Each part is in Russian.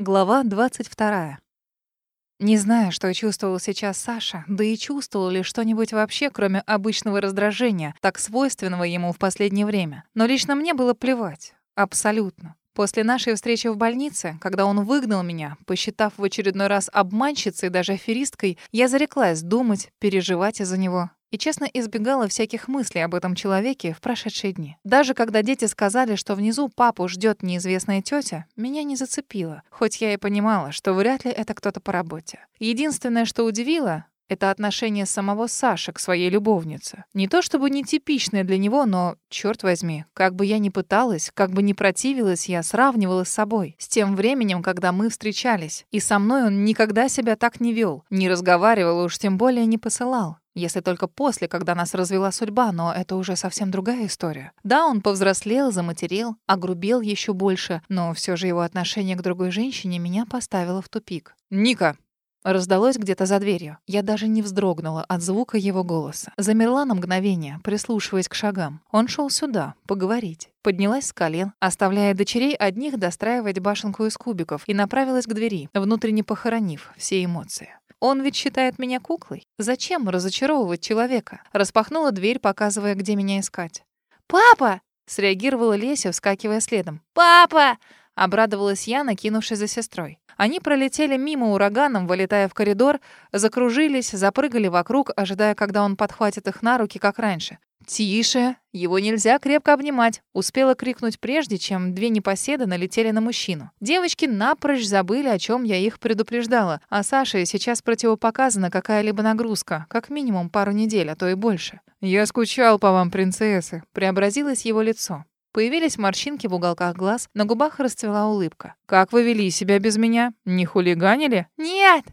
Глава 22. Не знаю, что чувствовал сейчас Саша, да и чувствовал ли что-нибудь вообще, кроме обычного раздражения, так свойственного ему в последнее время. Но лично мне было плевать. Абсолютно. После нашей встречи в больнице, когда он выгнал меня, посчитав в очередной раз обманщицей даже аферисткой, я зареклась думать, переживать из-за него и честно избегала всяких мыслей об этом человеке в прошедшие дни. Даже когда дети сказали, что внизу папу ждет неизвестная тетя, меня не зацепило, хоть я и понимала, что вряд ли это кто-то по работе. Единственное, что удивило, это отношение самого Саши к своей любовнице. Не то чтобы нетипичное для него, но, черт возьми, как бы я ни пыталась, как бы ни противилась, я сравнивала с собой, с тем временем, когда мы встречались. И со мной он никогда себя так не вел, не разговаривал, уж тем более не посылал. Если только после, когда нас развела судьба, но это уже совсем другая история. Да, он повзрослел, заматерел, огрубел еще больше, но все же его отношение к другой женщине меня поставило в тупик. «Ника!» Раздалось где-то за дверью. Я даже не вздрогнула от звука его голоса. Замерла на мгновение, прислушиваясь к шагам. Он шел сюда, поговорить. Поднялась с колен, оставляя дочерей одних достраивать башенку из кубиков, и направилась к двери, внутренне похоронив все эмоции. Он ведь считает меня куклой. Зачем разочаровывать человека? Распахнула дверь, показывая, где меня искать. «Папа!» — среагировала Леся, вскакивая следом. «Папа!» — обрадовалась я, накинувшись за сестрой. Они пролетели мимо ураганом, вылетая в коридор, закружились, запрыгали вокруг, ожидая, когда он подхватит их на руки, как раньше. «Тише! Его нельзя крепко обнимать!» Успела крикнуть прежде, чем две непоседы налетели на мужчину. Девочки напрочь забыли, о чем я их предупреждала, а Саше сейчас противопоказана какая-либо нагрузка, как минимум пару недель, а то и больше. «Я скучал по вам, принцессы!» Преобразилось его лицо. Появились морщинки в уголках глаз, на губах расцвела улыбка. «Как вы вели себя без меня? Не хулиганили?» «Нет!»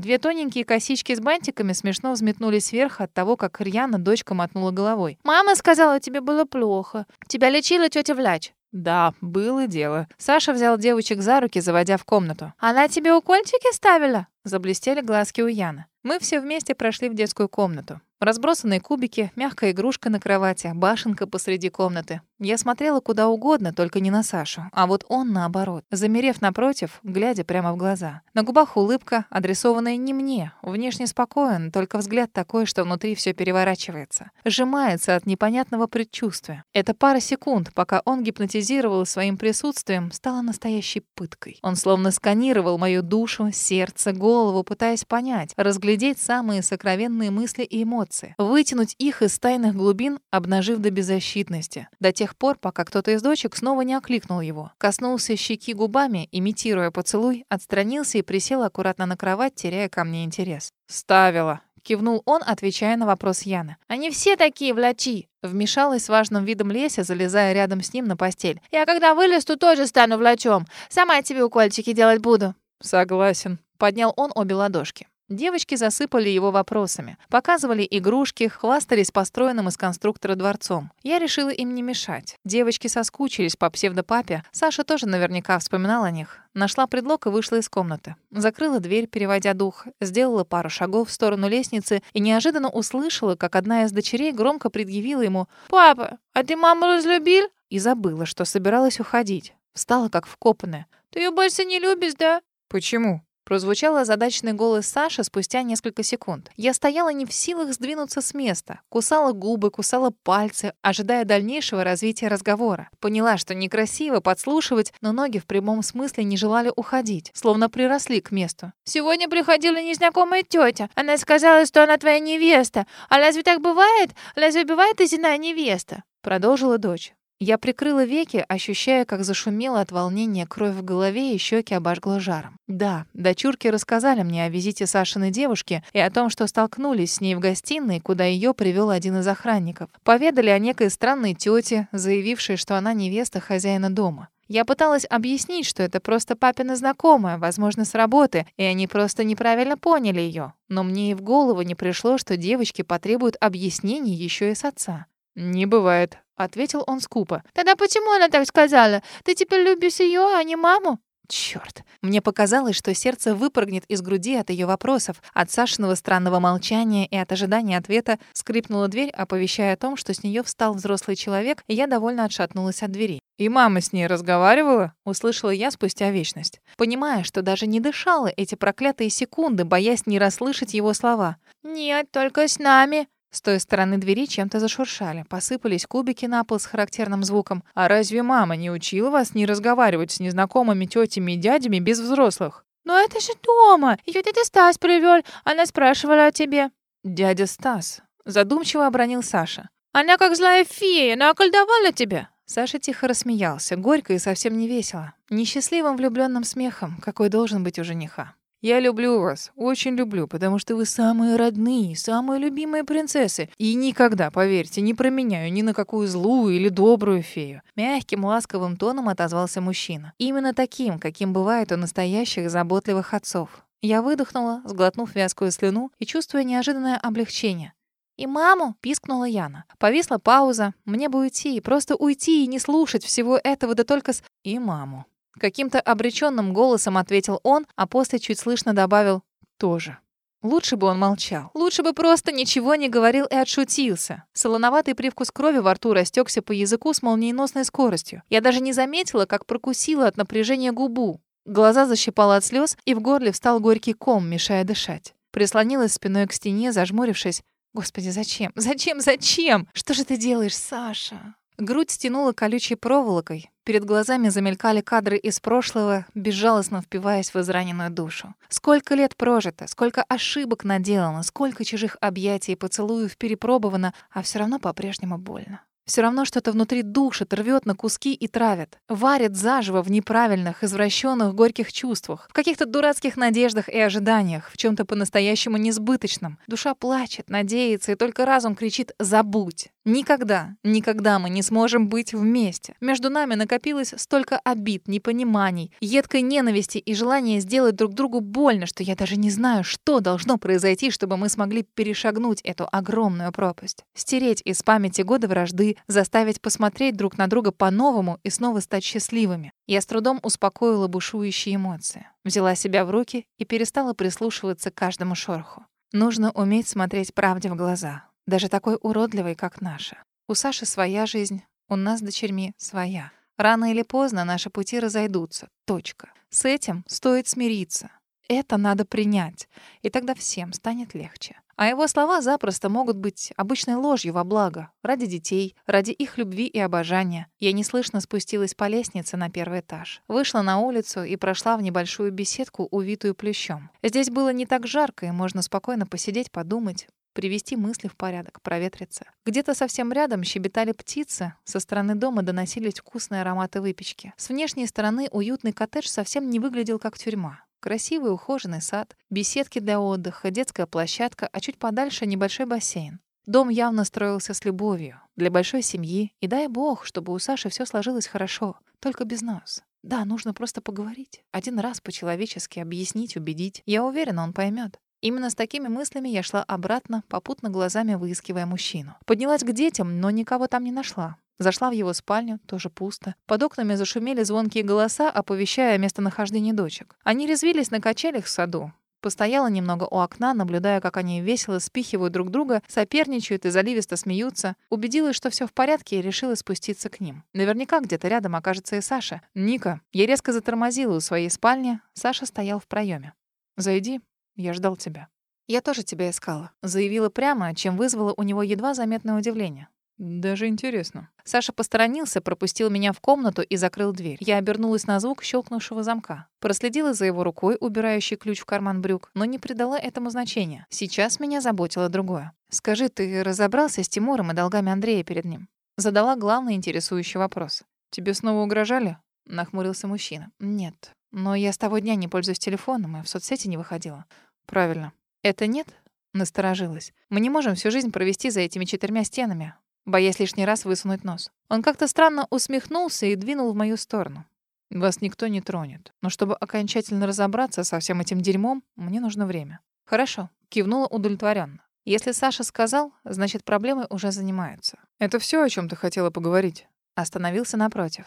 Две тоненькие косички с бантиками смешно взметнулись вверх от того, как Рьяна дочка мотнула головой. «Мама сказала, тебе было плохо. Тебя лечила тетя Вляч». «Да, было дело». Саша взял девочек за руки, заводя в комнату. «Она тебе укольчики ставила?» Заблестели глазки у Яны. Мы все вместе прошли в детскую комнату. Разбросанные кубики, мягкая игрушка на кровати, башенка посреди комнаты. Я смотрела куда угодно, только не на Сашу. А вот он, наоборот, замерев напротив, глядя прямо в глаза. На губах улыбка, адресованная не мне. Внешне спокоен, только взгляд такой, что внутри все переворачивается. Сжимается от непонятного предчувствия. Эта пара секунд, пока он гипнотизировал своим присутствием, стала настоящей пыткой. Он словно сканировал мою душу, сердце, голову, пытаясь понять, разглядеть самые сокровенные мысли и эмоции вытянуть их из тайных глубин, обнажив до беззащитности, до тех пор, пока кто-то из дочек снова не окликнул его. Коснулся щеки губами, имитируя поцелуй, отстранился и присел аккуратно на кровать, теряя ко мне интерес. «Ставила», — кивнул он, отвечая на вопрос Яны. «Они все такие влачи!» Вмешалась с важным видом Леся, залезая рядом с ним на постель. «Я когда вылезу, тоже стану влачом. Сама тебе укольчики делать буду». «Согласен», — поднял он обе ладошки. Девочки засыпали его вопросами, показывали игрушки, хвастались построенным из конструктора дворцом. Я решила им не мешать. Девочки соскучились по псевдопапе. Саша тоже наверняка вспоминал о них. Нашла предлог и вышла из комнаты. Закрыла дверь, переводя дух, сделала пару шагов в сторону лестницы и неожиданно услышала, как одна из дочерей громко предъявила ему «Папа, а ты маму разлюбил?» И забыла, что собиралась уходить. Встала как вкопанная. «Ты ее больше не любишь, да?» «Почему?» Прозвучал озадаченный голос Саши спустя несколько секунд. Я стояла не в силах сдвинуться с места. Кусала губы, кусала пальцы, ожидая дальнейшего развития разговора. Поняла, что некрасиво подслушивать, но ноги в прямом смысле не желали уходить, словно приросли к месту. «Сегодня приходила незнакомая тетя. Она сказала, что она твоя невеста. А разве так бывает? Разве бывает изиная невеста?» Продолжила дочь. Я прикрыла веки, ощущая, как зашумела от волнения кровь в голове и щеки обожгло жаром. Да, дочурки рассказали мне о визите Сашиной девушки и о том, что столкнулись с ней в гостиной, куда ее привел один из охранников. Поведали о некой странной тете, заявившей, что она невеста хозяина дома. Я пыталась объяснить, что это просто папина знакомая, возможно, с работы, и они просто неправильно поняли ее. Но мне и в голову не пришло, что девочки потребуют объяснений еще и с отца. «Не бывает», — ответил он скупо. «Тогда почему она так сказала? Ты теперь любишь ее, а не маму?» Черт! Мне показалось, что сердце выпрыгнет из груди от ее вопросов, от Сашиного странного молчания и от ожидания ответа скрипнула дверь, оповещая о том, что с нее встал взрослый человек, и я довольно отшатнулась от двери. «И мама с ней разговаривала?» — услышала я спустя вечность, понимая, что даже не дышала эти проклятые секунды, боясь не расслышать его слова. «Нет, только с нами», с той стороны двери чем-то зашуршали, посыпались кубики на пол с характерным звуком. «А разве мама не учила вас не разговаривать с незнакомыми тетями и дядями без взрослых?» «Но это же дома! Ее дядя Стас привел. Она спрашивала о тебе». «Дядя Стас», — задумчиво обронил Саша. «Она как злая фея, она околдовала тебя». Саша тихо рассмеялся, горько и совсем не весело. Несчастливым влюбленным смехом, какой должен быть у жениха. Я люблю вас, очень люблю, потому что вы самые родные, самые любимые принцессы. И никогда, поверьте, не променяю ни на какую злую или добрую фею. Мягким, ласковым тоном отозвался мужчина. Именно таким, каким бывает у настоящих заботливых отцов. Я выдохнула, сглотнув вязкую слюну и чувствуя неожиданное облегчение. «И маму?» — пискнула Яна. Повисла пауза. Мне бы уйти, просто уйти и не слушать всего этого, да только с... «И маму». Каким-то обреченным голосом ответил он, а после чуть слышно добавил «тоже». Лучше бы он молчал. Лучше бы просто ничего не говорил и отшутился. Солоноватый привкус крови во рту растекся по языку с молниеносной скоростью. Я даже не заметила, как прокусила от напряжения губу. Глаза защипало от слез, и в горле встал горький ком, мешая дышать. Прислонилась спиной к стене, зажмурившись. «Господи, зачем? Зачем? Зачем? Что же ты делаешь, Саша?» Грудь стянула колючей проволокой. Перед глазами замелькали кадры из прошлого, безжалостно впиваясь в израненную душу. Сколько лет прожито, сколько ошибок наделано, сколько чужих объятий и поцелуев перепробовано, а все равно по-прежнему больно. Все равно что-то внутри душит, рвет на куски и травит. Варит заживо в неправильных, извращенных, горьких чувствах, в каких-то дурацких надеждах и ожиданиях, в чем то по-настоящему несбыточном. Душа плачет, надеется, и только разум кричит «забудь». Никогда, никогда мы не сможем быть вместе. Между нами накопилось столько обид, непониманий, едкой ненависти и желания сделать друг другу больно, что я даже не знаю, что должно произойти, чтобы мы смогли перешагнуть эту огромную пропасть. Стереть из памяти годы вражды, заставить посмотреть друг на друга по-новому и снова стать счастливыми. Я с трудом успокоила бушующие эмоции, взяла себя в руки и перестала прислушиваться к каждому шороху. Нужно уметь смотреть правде в глаза, даже такой уродливой, как наша. У Саши своя жизнь, у нас дочерьми своя. Рано или поздно наши пути разойдутся. Точка. С этим стоит смириться. Это надо принять, и тогда всем станет легче. А его слова запросто могут быть обычной ложью во благо, ради детей, ради их любви и обожания. Я неслышно спустилась по лестнице на первый этаж, вышла на улицу и прошла в небольшую беседку, увитую плющом. Здесь было не так жарко, и можно спокойно посидеть, подумать, привести мысли в порядок, проветриться. Где-то совсем рядом щебетали птицы, со стороны дома доносились вкусные ароматы выпечки. С внешней стороны уютный коттедж совсем не выглядел как тюрьма. Красивый ухоженный сад, беседки для отдыха, детская площадка, а чуть подальше небольшой бассейн. Дом явно строился с любовью, для большой семьи, и дай бог, чтобы у Саши все сложилось хорошо, только без нас. Да, нужно просто поговорить. Один раз по-человечески объяснить, убедить. Я уверена, он поймет. Именно с такими мыслями я шла обратно, попутно глазами выискивая мужчину. Поднялась к детям, но никого там не нашла. Зашла в его спальню, тоже пусто. Под окнами зашумели звонкие голоса, оповещая о местонахождении дочек. Они резвились на качелях в саду. Постояла немного у окна, наблюдая, как они весело спихивают друг друга, соперничают и заливисто смеются. Убедилась, что все в порядке, и решила спуститься к ним. Наверняка где-то рядом окажется и Саша. «Ника». Я резко затормозила у своей спальни. Саша стоял в проеме. «Зайди», я ждал тебя. Я тоже тебя искала. Заявила прямо, чем вызвало у него едва заметное удивление. Даже интересно. Саша посторонился, пропустил меня в комнату и закрыл дверь. Я обернулась на звук щелкнувшего замка. Проследила за его рукой, убирающей ключ в карман брюк, но не придала этому значения. Сейчас меня заботило другое. «Скажи, ты разобрался с Тимуром и долгами Андрея перед ним?» Задала главный интересующий вопрос. «Тебе снова угрожали?» — нахмурился мужчина. «Нет. Но я с того дня не пользуюсь телефоном и в соцсети не выходила. Правильно. Это нет? Насторожилась. Мы не можем всю жизнь провести за этими четырьмя стенами, боясь лишний раз высунуть нос. Он как-то странно усмехнулся и двинул в мою сторону. Вас никто не тронет. Но чтобы окончательно разобраться со всем этим дерьмом, мне нужно время. Хорошо. Кивнула удовлетворенно. Если Саша сказал, значит, проблемы уже занимаются. Это все, о чем ты хотела поговорить? Остановился напротив.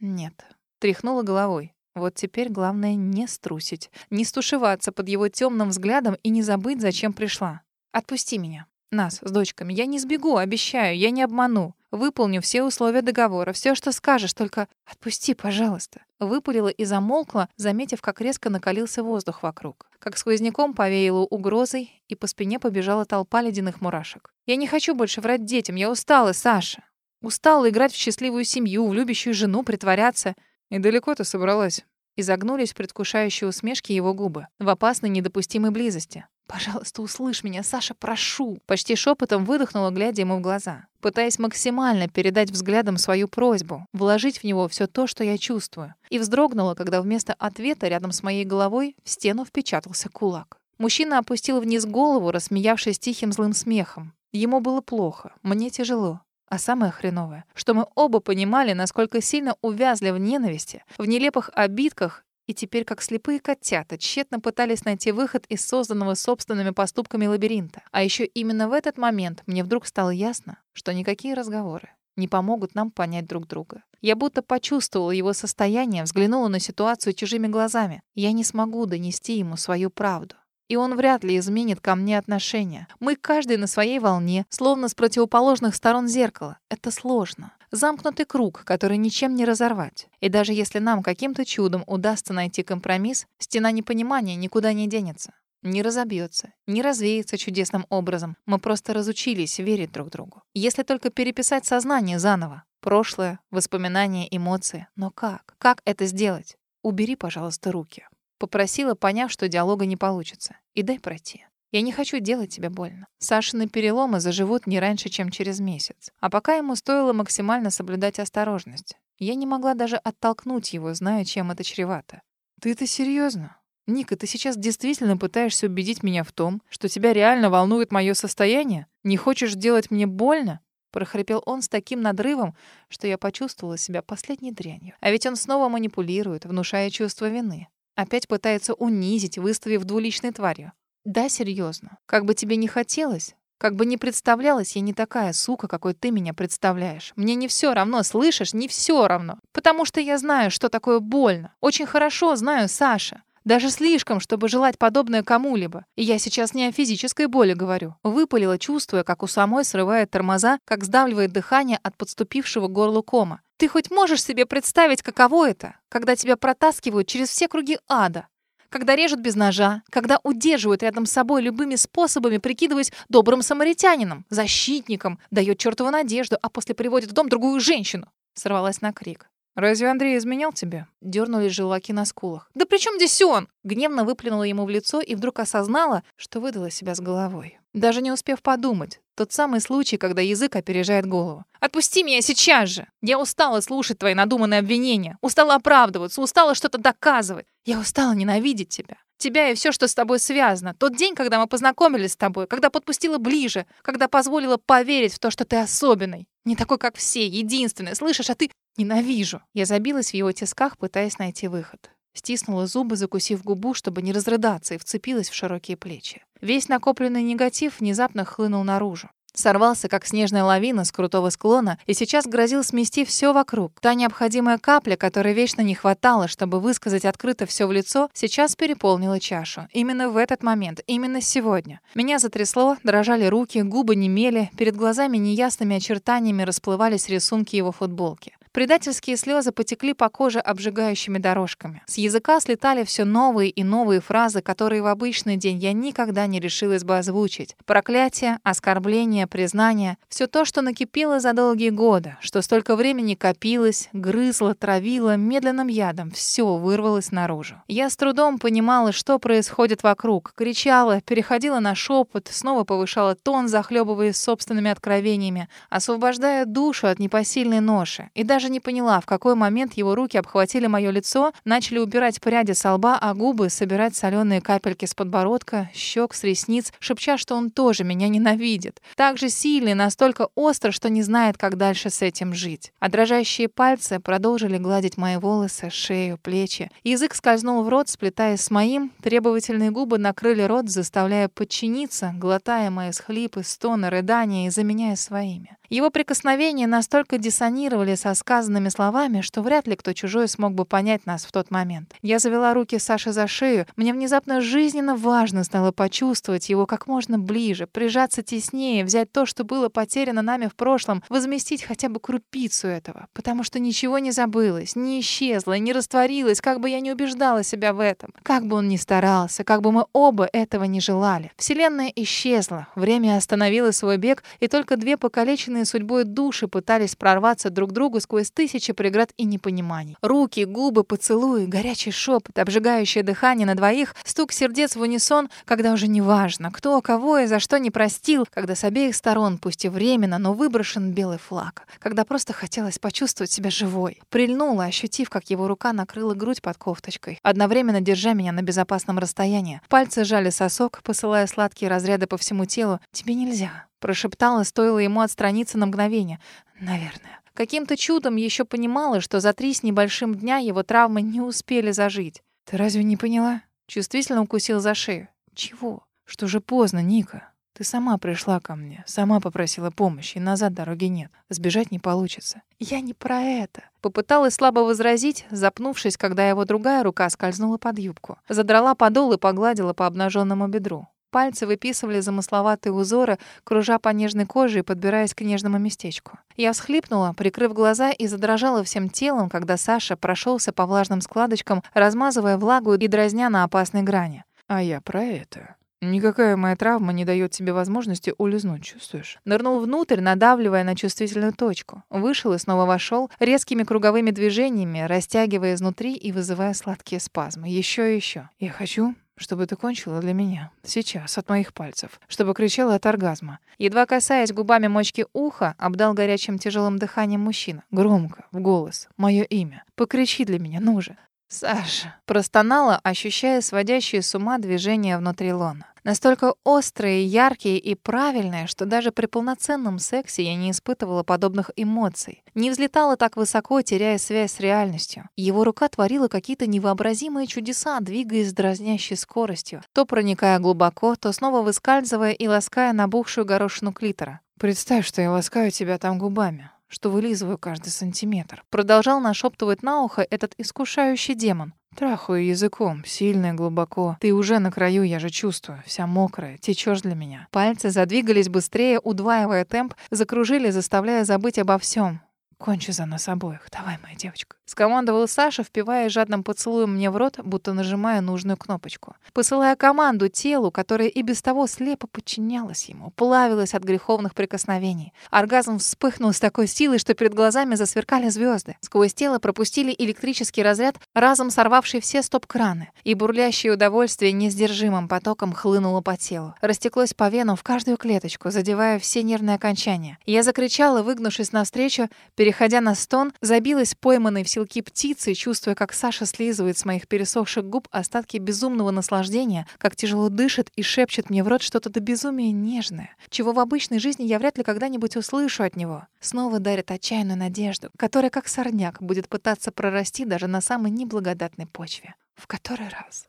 Нет. Тряхнула головой. Вот теперь главное не струсить, не стушеваться под его темным взглядом и не забыть, зачем пришла. Отпусти меня. Нас с дочками. Я не сбегу, обещаю, я не обману. Выполню все условия договора, все, что скажешь, только отпусти, пожалуйста. Выпалила и замолкла, заметив, как резко накалился воздух вокруг. Как сквозняком повеяло угрозой, и по спине побежала толпа ледяных мурашек. Я не хочу больше врать детям, я устала, Саша. Устала играть в счастливую семью, в любящую жену, притворяться. И далеко ты собралась? Изогнулись предвкушающие усмешки его губы в опасной недопустимой близости. «Пожалуйста, услышь меня, Саша, прошу!» Почти шепотом выдохнула, глядя ему в глаза, пытаясь максимально передать взглядом свою просьбу, вложить в него все то, что я чувствую. И вздрогнула, когда вместо ответа рядом с моей головой в стену впечатался кулак. Мужчина опустил вниз голову, рассмеявшись тихим злым смехом. Ему было плохо, мне тяжело. А самое хреновое, что мы оба понимали, насколько сильно увязли в ненависти, в нелепых обидках, и теперь, как слепые котята, тщетно пытались найти выход из созданного собственными поступками лабиринта. А еще именно в этот момент мне вдруг стало ясно, что никакие разговоры не помогут нам понять друг друга. Я будто почувствовала его состояние, взглянула на ситуацию чужими глазами. Я не смогу донести ему свою правду. И он вряд ли изменит ко мне отношения. Мы каждый на своей волне, словно с противоположных сторон зеркала. Это сложно. Замкнутый круг, который ничем не разорвать. И даже если нам каким-то чудом удастся найти компромисс, стена непонимания никуда не денется. Не разобьется, не развеется чудесным образом. Мы просто разучились верить друг другу. Если только переписать сознание заново. Прошлое, воспоминания, эмоции. Но как? Как это сделать? Убери, пожалуйста, руки. Попросила, поняв, что диалога не получится. И дай пройти. Я не хочу делать тебе больно. Сашины переломы заживут не раньше, чем через месяц. А пока ему стоило максимально соблюдать осторожность. Я не могла даже оттолкнуть его, зная, чем это чревато. Ты это серьезно? Ника, ты сейчас действительно пытаешься убедить меня в том, что тебя реально волнует мое состояние? Не хочешь делать мне больно? прохрипел он с таким надрывом, что я почувствовала себя последней дрянью. А ведь он снова манипулирует, внушая чувство вины. Опять пытается унизить, выставив двуличной тварью. Да, серьезно. Как бы тебе не хотелось, как бы не представлялась, я не такая сука, какой ты меня представляешь. Мне не все равно, слышишь? Не все равно. Потому что я знаю, что такое больно. Очень хорошо знаю Саша. Даже слишком, чтобы желать подобное кому-либо. И я сейчас не о физической боли говорю. Выпалила, чувствуя, как у самой срывает тормоза, как сдавливает дыхание от подступившего горлу кома. Ты хоть можешь себе представить, каково это, когда тебя протаскивают через все круги ада? Когда режут без ножа, когда удерживают рядом с собой любыми способами, прикидываясь добрым самаритянином, защитником, дает чертову надежду, а после приводит в дом другую женщину. Сорвалась на крик. «Разве Андрей изменял тебе?» Дёрнулись желваки на скулах. «Да при чем здесь он?» Гневно выплюнула ему в лицо и вдруг осознала, что выдала себя с головой. Даже не успев подумать. Тот самый случай, когда язык опережает голову. «Отпусти меня сейчас же! Я устала слушать твои надуманные обвинения. Устала оправдываться, устала что-то доказывать. Я устала ненавидеть тебя. Тебя и все, что с тобой связано. Тот день, когда мы познакомились с тобой, когда подпустила ближе, когда позволила поверить в то, что ты особенный. Не такой, как все, единственный, слышишь, а ты Ненавижу. Я забилась в его тисках, пытаясь найти выход. Стиснула зубы, закусив губу, чтобы не разрыдаться, и вцепилась в широкие плечи. Весь накопленный негатив внезапно хлынул наружу. Сорвался, как снежная лавина с крутого склона, и сейчас грозил смести все вокруг. Та необходимая капля, которой вечно не хватало, чтобы высказать открыто все в лицо, сейчас переполнила чашу. Именно в этот момент, именно сегодня. Меня затрясло, дрожали руки, губы немели, перед глазами неясными очертаниями расплывались рисунки его футболки. Предательские слезы потекли по коже обжигающими дорожками. С языка слетали все новые и новые фразы, которые в обычный день я никогда не решилась бы озвучить. Проклятие, оскорбление, признание — все то, что накипело за долгие годы, что столько времени копилось, грызло, травило медленным ядом, все вырвалось наружу. Я с трудом понимала, что происходит вокруг, кричала, переходила на шепот, снова повышала тон, захлебываясь собственными откровениями, освобождая душу от непосильной ноши. И даже даже не поняла, в какой момент его руки обхватили мое лицо, начали убирать пряди со лба, а губы собирать соленые капельки с подбородка, щек, с ресниц, шепча, что он тоже меня ненавидит. Так же сильно и настолько остро, что не знает, как дальше с этим жить. А дрожащие пальцы продолжили гладить мои волосы, шею, плечи. Язык скользнул в рот, сплетаясь с моим. Требовательные губы накрыли рот, заставляя подчиниться, глотая мои схлипы, стоны, рыдания и заменяя своими. Его прикосновения настолько диссонировали со сказками, сказанными словами, что вряд ли кто чужой смог бы понять нас в тот момент. Я завела руки Саши за шею. Мне внезапно жизненно важно стало почувствовать его как можно ближе, прижаться теснее, взять то, что было потеряно нами в прошлом, возместить хотя бы крупицу этого. Потому что ничего не забылось, не исчезло, не растворилось, как бы я не убеждала себя в этом. Как бы он ни старался, как бы мы оба этого не желали. Вселенная исчезла, время остановило свой бег, и только две покалеченные судьбой души пытались прорваться друг к другу сквозь тысячи преград и непониманий. Руки, губы, поцелуи, горячий шепот, обжигающее дыхание на двоих, стук сердец в унисон, когда уже не важно, кто кого и за что не простил, когда с обеих сторон, пусть и временно, но выброшен белый флаг, когда просто хотелось почувствовать себя живой. Прильнула, ощутив, как его рука накрыла грудь под кофточкой, одновременно держа меня на безопасном расстоянии. Пальцы жали сосок, посылая сладкие разряды по всему телу. «Тебе нельзя», — прошептала, стоило ему отстраниться на мгновение. «Наверное». Каким-то чудом еще понимала, что за три с небольшим дня его травмы не успели зажить. «Ты разве не поняла?» Чувствительно укусил за шею. «Чего? Что же поздно, Ника? Ты сама пришла ко мне, сама попросила помощи, и назад дороги нет. Сбежать не получится». «Я не про это». Попыталась слабо возразить, запнувшись, когда его другая рука скользнула под юбку. Задрала подол и погладила по обнаженному бедру. Пальцы выписывали замысловатые узоры, кружа по нежной коже и подбираясь к нежному местечку. Я всхлипнула, прикрыв глаза и задрожала всем телом, когда Саша прошелся по влажным складочкам, размазывая влагу и дразня на опасной грани. «А я про это», Никакая моя травма не дает тебе возможности улизнуть, чувствуешь? Нырнул внутрь, надавливая на чувствительную точку. Вышел и снова вошел, резкими круговыми движениями, растягивая изнутри и вызывая сладкие спазмы. Еще и еще. Я хочу, чтобы ты кончила для меня. Сейчас, от моих пальцев. Чтобы кричала от оргазма. Едва касаясь губами мочки уха, обдал горячим тяжелым дыханием мужчина. Громко, в голос. Мое имя. Покричи для меня, ну же. Саша. Простонала, ощущая сводящие с ума движения внутри лона. Настолько острые, яркие и правильные, что даже при полноценном сексе я не испытывала подобных эмоций. Не взлетала так высоко, теряя связь с реальностью. Его рука творила какие-то невообразимые чудеса, двигаясь с дразнящей скоростью, то проникая глубоко, то снова выскальзывая и лаская набухшую горошину клитора. «Представь, что я ласкаю тебя там губами что вылизываю каждый сантиметр. Продолжал нашептывать на ухо этот искушающий демон. Трахаю языком, сильно и глубоко. Ты уже на краю, я же чувствую. Вся мокрая, течешь для меня. Пальцы задвигались быстрее, удваивая темп, закружили, заставляя забыть обо всем. Кончи за нас обоих. Давай, моя девочка. Скомандовал Саша, впивая жадным поцелуем мне в рот, будто нажимая нужную кнопочку. Посылая команду телу, которое и без того слепо подчинялось ему, плавилось от греховных прикосновений. Оргазм вспыхнул с такой силой, что перед глазами засверкали звезды. Сквозь тело пропустили электрический разряд, разом сорвавший все стоп-краны. И бурлящее удовольствие несдержимым потоком хлынуло по телу. Растеклось по венам в каждую клеточку, задевая все нервные окончания. Я закричала, выгнувшись навстречу, переходя на стон, забилась пойманной в селки птицы, чувствуя, как Саша слизывает с моих пересохших губ остатки безумного наслаждения, как тяжело дышит и шепчет мне в рот что-то до безумия нежное, чего в обычной жизни я вряд ли когда-нибудь услышу от него. Снова дарит отчаянную надежду, которая, как сорняк, будет пытаться прорасти даже на самой неблагодатной почве. В который раз?